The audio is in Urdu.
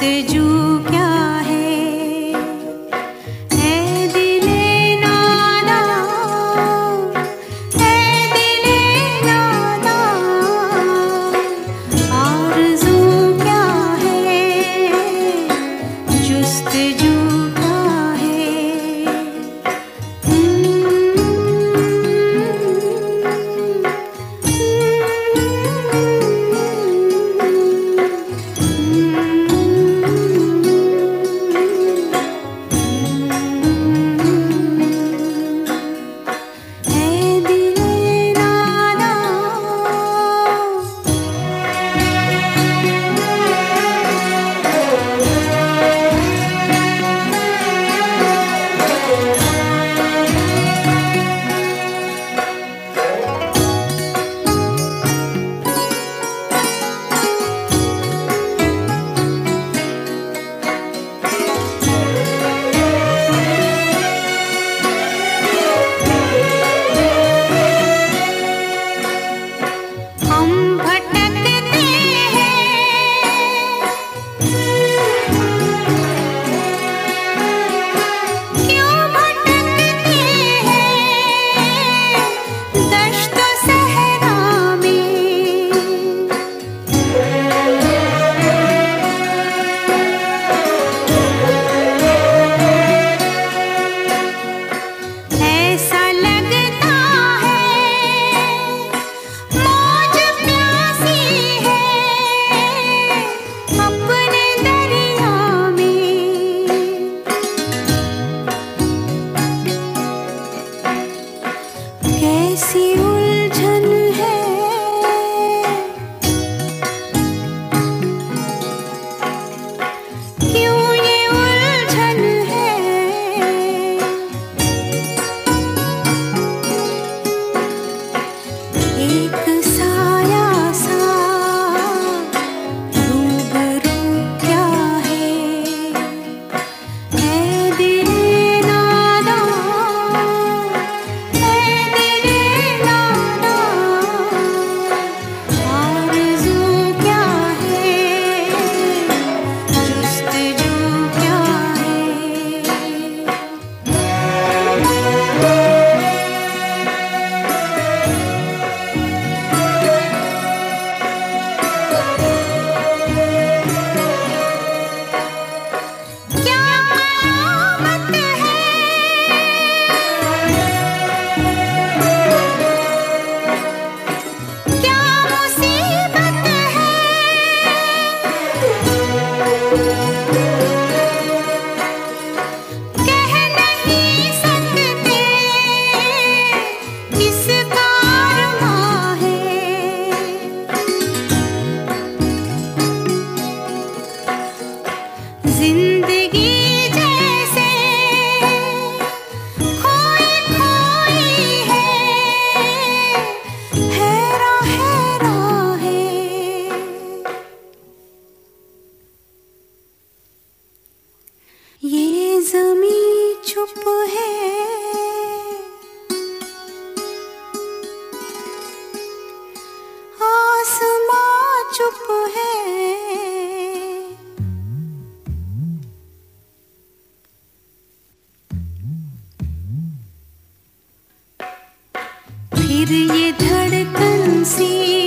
تی کیسی الجھن یہ دھڑکن سی